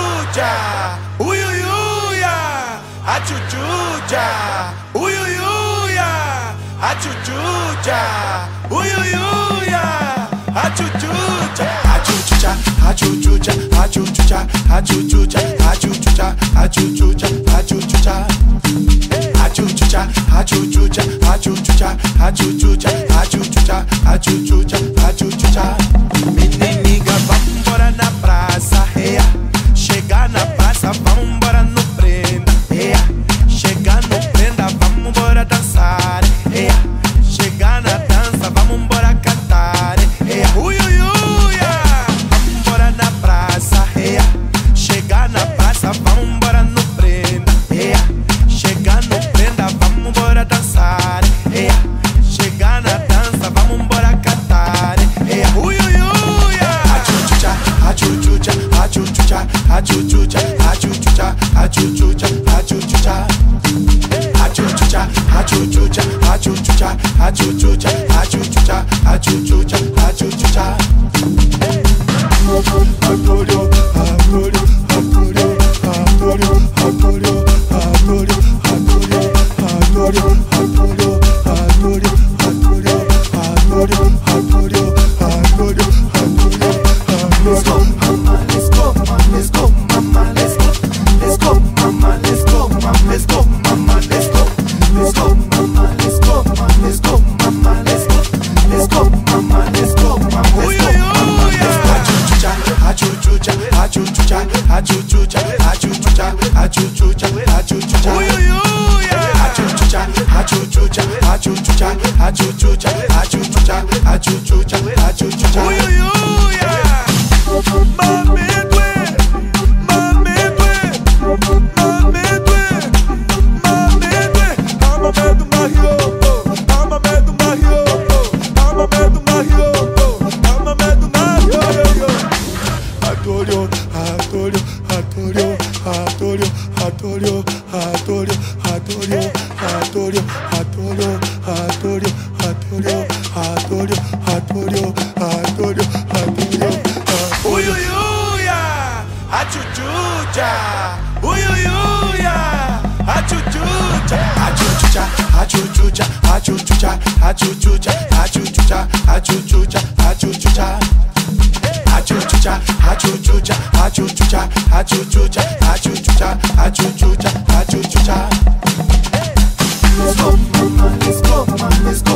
achuchucha, uyuyuya, achuchucha, uyuyuya, achuchucha, uyuyuya, achuchucha, achuchucha, achuchucha, achuchucha, achuchucha, achuchucha, achuchucha, achuchucha, achuchucha, achuchucha, achuchucha, achuchucha, achuchucha, achuchucha, achuchucha, mininiga. achuchucha, achuchucha, achuchucha, achuchucha. Achuchucha, achuchucha, achuchucha, achuchucha, achuchucha. achucha, achuchucha, achuchucha, achuchucha, achuchucha, achuchucha. Achuchucha, achuchucha, achuchucha, achuchucha, achuchucha, achuchucha, achuchucha. hatorio, hatorio, hatorio, hatorio, hatorio, hatorio, hatorio, hatorio, hatorio, hatorio, hatorio. Uyuyuya, achuchucha. achuchucha, achuchucha, achuchucha, achuchucha. Let's go, mama, let's go, mama, let's go.